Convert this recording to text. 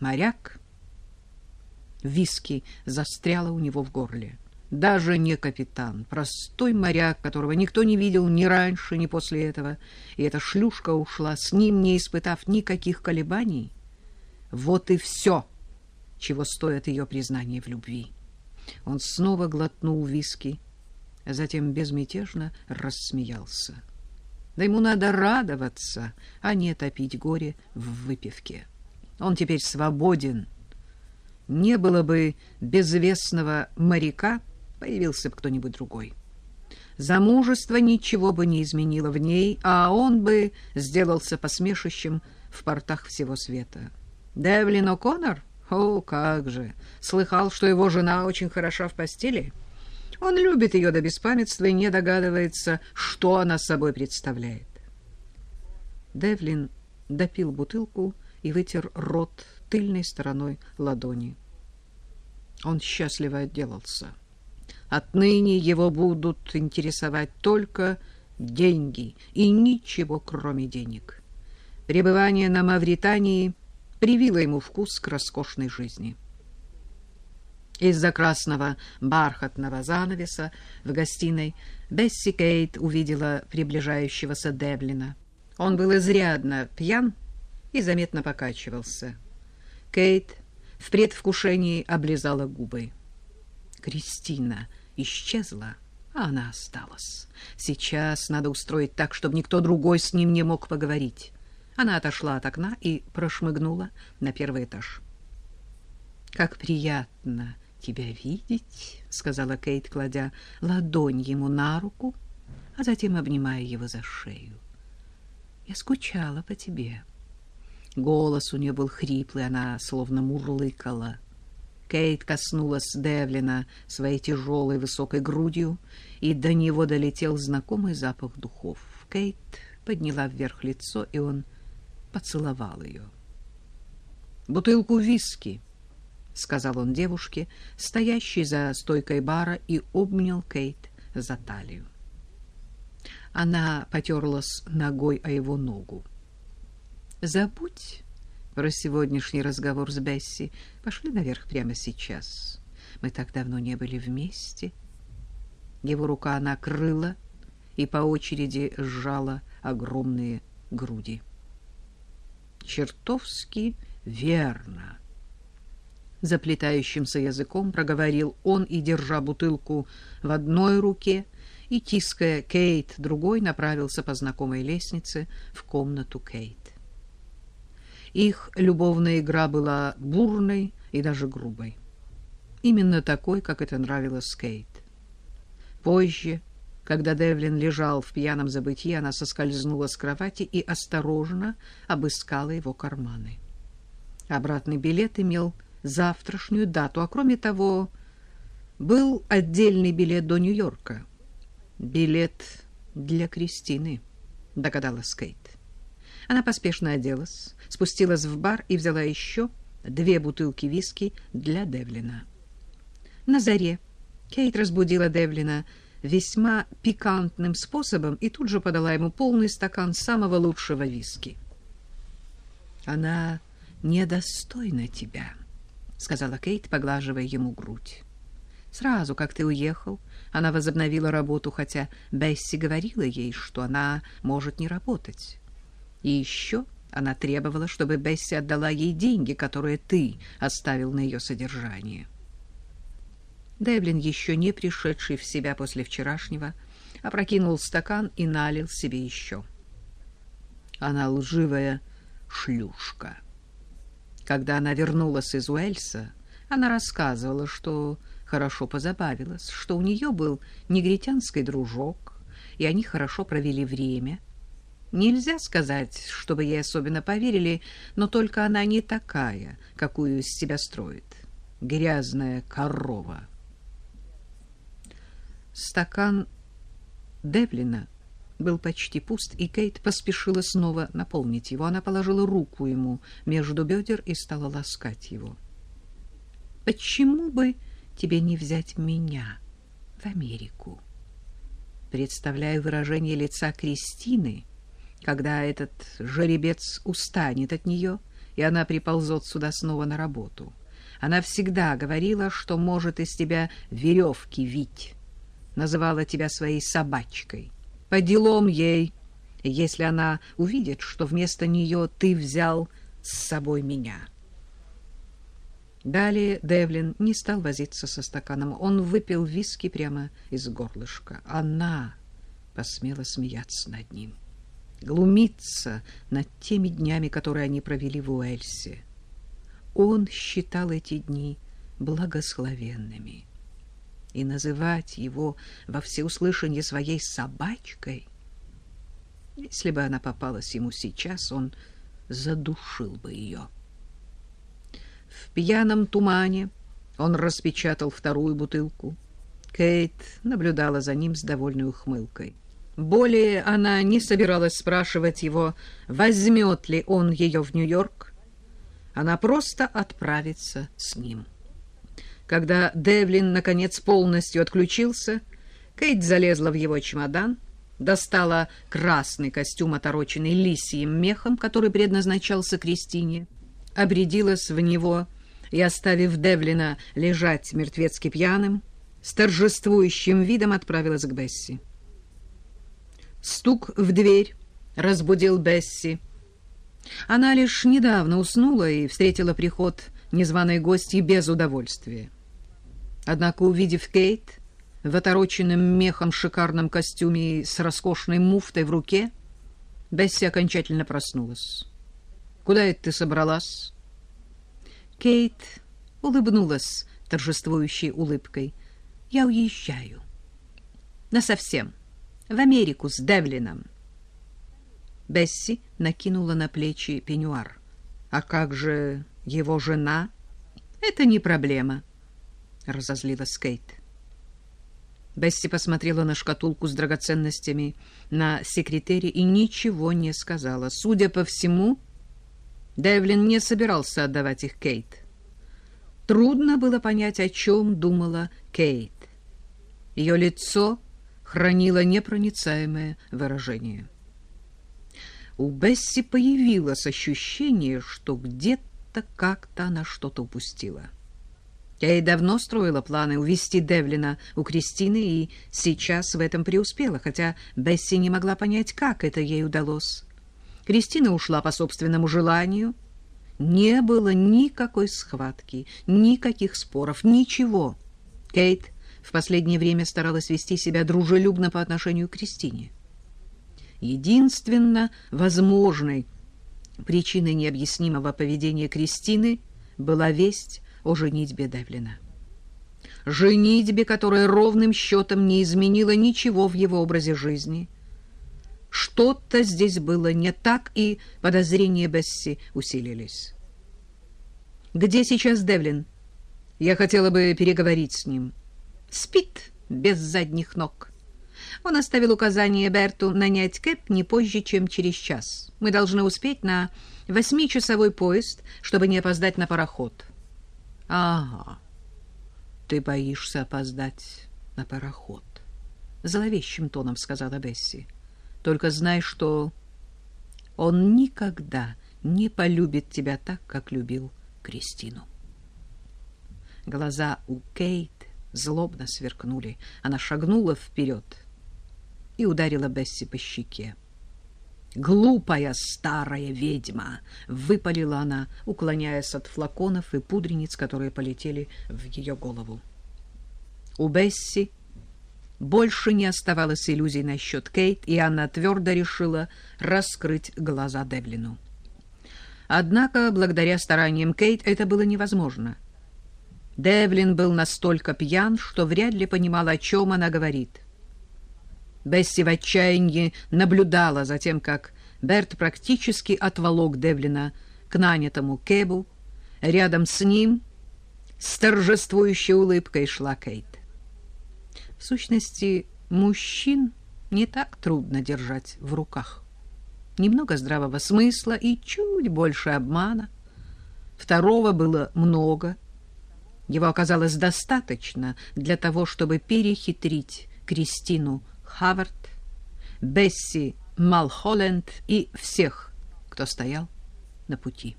Моряк? Виски застряло у него в горле. Даже не капитан, простой моряк, которого никто не видел ни раньше, ни после этого. И эта шлюшка ушла с ним, не испытав никаких колебаний. Вот и все, чего стоит ее признание в любви. Он снова глотнул виски, а затем безмятежно рассмеялся. Да ему надо радоваться, а не топить горе в выпивке. Он теперь свободен. Не было бы безвестного моряка, появился бы кто-нибудь другой. Замужество ничего бы не изменило в ней, а он бы сделался посмешищем в портах всего света. Девлин О'Коннор? О, как же! Слыхал, что его жена очень хороша в постели? Он любит ее до беспамятства и не догадывается, что она собой представляет. Девлин допил бутылку и вытер рот тыльной стороной ладони. Он счастливо отделался. Отныне его будут интересовать только деньги и ничего, кроме денег. Пребывание на Мавритании привило ему вкус к роскошной жизни. Из-за красного бархатного занавеса в гостиной Бесси Кейт увидела приближающегося Девлина. Он был изрядно пьян и заметно покачивался. Кейт в предвкушении облизала губы. Кристина исчезла, а она осталась. Сейчас надо устроить так, чтобы никто другой с ним не мог поговорить. Она отошла от окна и прошмыгнула на первый этаж. «Как приятно тебя видеть», — сказала Кейт, кладя ладонь ему на руку, а затем обнимая его за шею. «Я скучала по тебе». Голос у нее был хриплый, она словно мурлыкала. Кейт коснулась Девлина своей тяжелой высокой грудью, и до него долетел знакомый запах духов. Кейт подняла вверх лицо, и он поцеловал ее. «Бутылку виски», — сказал он девушке, стоящей за стойкой бара, и обнял Кейт за талию. Она потерлась ногой о его ногу. «Забудь про сегодняшний разговор с Бесси. Пошли наверх прямо сейчас. Мы так давно не были вместе». Его рука накрыла и по очереди сжала огромные груди чертовски верно. Заплетающимся языком проговорил он и, держа бутылку в одной руке и тиская Кейт другой, направился по знакомой лестнице в комнату Кейт. Их любовная игра была бурной и даже грубой. Именно такой, как это нравилось Кейт. Позже когда Девлин лежал в пьяном забытии, она соскользнула с кровати и осторожно обыскала его карманы. Обратный билет имел завтрашнюю дату, а кроме того, был отдельный билет до Нью-Йорка. Билет для Кристины, догадалась Кейт. Она поспешно оделась, спустилась в бар и взяла еще две бутылки виски для Девлина. На заре Кейт разбудила Девлина весьма пикантным способом и тут же подала ему полный стакан самого лучшего виски. «Она недостойна тебя», — сказала Кейт, поглаживая ему грудь. «Сразу, как ты уехал, она возобновила работу, хотя Бесси говорила ей, что она может не работать. И еще она требовала, чтобы Бесси отдала ей деньги, которые ты оставил на ее содержание». Девлин, еще не пришедший в себя после вчерашнего, опрокинул стакан и налил себе еще. Она лживая шлюшка. Когда она вернулась из Уэльса, она рассказывала, что хорошо позабавилась, что у нее был негритянский дружок, и они хорошо провели время. Нельзя сказать, чтобы ей особенно поверили, но только она не такая, какую из себя строит. Грязная корова. Стакан Девлина был почти пуст, и Кейт поспешила снова наполнить его. Она положила руку ему между бедер и стала ласкать его. «Почему бы тебе не взять меня в Америку?» Представляю выражение лица Кристины, когда этот жеребец устанет от нее и она приползет сюда снова на работу. Она всегда говорила, что может из тебя веревки вить. Называла тебя своей собачкой. По делам ей, если она увидит, что вместо нее ты взял с собой меня». Далее Девлин не стал возиться со стаканом. Он выпил виски прямо из горлышка. Она посмела смеяться над ним, глумиться над теми днями, которые они провели в Уэльсе. Он считал эти дни благословенными. И называть его во всеуслышание своей собачкой, если бы она попалась ему сейчас, он задушил бы ее. В пьяном тумане он распечатал вторую бутылку. Кейт наблюдала за ним с довольной ухмылкой. Более она не собиралась спрашивать его, возьмет ли он ее в Нью-Йорк. Она просто отправится с ним. Когда Девлин, наконец, полностью отключился, Кейт залезла в его чемодан, достала красный костюм, отороченный лисьим мехом, который предназначался Кристине, обрядилась в него и, оставив Девлина лежать мертвецки пьяным, с торжествующим видом отправилась к Бесси. Стук в дверь разбудил Бесси. Она лишь недавно уснула и встретила приход незваной гости без удовольствия. Однако, увидев Кейт в отороченном мехом шикарном костюме с роскошной муфтой в руке, Бесси окончательно проснулась. Куда это ты собралась? Кейт улыбнулась торжествующей улыбкой. Я уезжаю. Насовсем. В Америку с Девлином. Бесси накинула на плечи пеньюар. А как же его жена? Это не проблема, разозлилась Кейт. Бесси посмотрела на шкатулку с драгоценностями на секретере и ничего не сказала. Судя по всему, Девлин не собирался отдавать их Кейт. Трудно было понять, о чем думала Кейт. Ее лицо хранило непроницаемое выражение. У Бесси появилось ощущение, что где-то как-то она что-то упустила. Я и давно строила планы увести Девлина у Кристины, и сейчас в этом преуспела, хотя Бесси не могла понять, как это ей удалось. Кристина ушла по собственному желанию. Не было никакой схватки, никаких споров, ничего. Кейт в последнее время старалась вести себя дружелюбно по отношению к Кристине. Единственно возможной причиной необъяснимого поведения Кристины была весть о женитьбе Девлина. Женитьбе, которая ровным счетом не изменила ничего в его образе жизни — что-то здесь было не так, и подозрения Бесси усилились. «Где сейчас Девлин? Я хотела бы переговорить с ним». «Спит без задних ног». Он оставил указание Берту нанять Кэп не позже, чем через час. Мы должны успеть на восьмичасовой поезд, чтобы не опоздать на пароход. — Ага, ты боишься опоздать на пароход, — зловещим тоном сказала Бесси. Только знай, что он никогда не полюбит тебя так, как любил Кристину. Глаза у Кейт злобно сверкнули. Она шагнула вперед и ударила Бесси по щеке. «Глупая старая ведьма!» — выпалила она, уклоняясь от флаконов и пудрениц, которые полетели в ее голову. У Бесси больше не оставалось иллюзий насчет Кейт, и она твердо решила раскрыть глаза Девлину. Однако, благодаря стараниям Кейт, это было невозможно. Девлин был настолько пьян, что вряд ли понимал, о чем она говорит. Бесси в отчаянии наблюдала за тем, как Берт практически отволок Девлина к нанятому Кэбу. Рядом с ним с торжествующей улыбкой шла Кейт. В сущности, мужчин не так трудно держать в руках. Немного здравого смысла и чуть больше обмана. Второго было много. Его оказалось достаточно для того, чтобы перехитрить Кристину Хавард, Бесси Малхолленд и всех, кто стоял на пути.